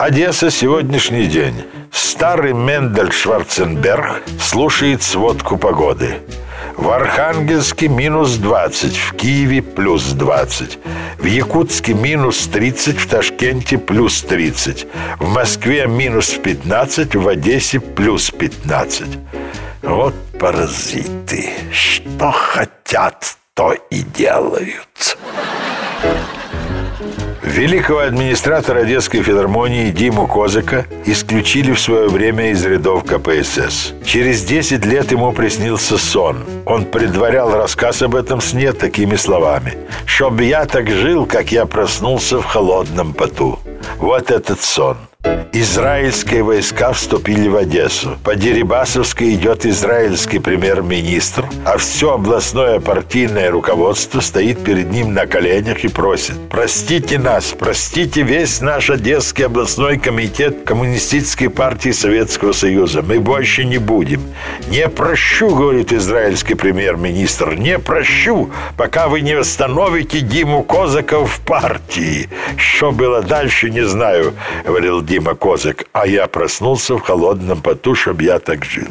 Одесса, сегодняшний день. Старый Мендель Шварценберг слушает сводку погоды. В Архангельске минус 20, в Киеве плюс 20, в Якутске минус 30, в Ташкенте плюс 30, в Москве минус 15, в Одессе плюс 15. Вот паразиты. Что хотят, то и делают. Великого администратора Одесской филармонии Диму Козыка исключили в свое время из рядов КПСС. Через 10 лет ему приснился сон. Он предварял рассказ об этом сне такими словами. «Чтоб я так жил, как я проснулся в холодном поту». Вот этот сон – Израильские войска вступили в Одессу. По Дерибасовской идет израильский премьер-министр, а все областное партийное руководство стоит перед ним на коленях и просит «Простите нас, простите весь наш Одесский областной комитет Коммунистической партии Советского Союза. Мы больше не будем. Не прощу, говорит израильский премьер-министр, не прощу, пока вы не восстановите Диму Козака в партии. Что было дальше, не знаю, говорил Дима Козак, а я проснулся в холодном поту, чтобы я так жил.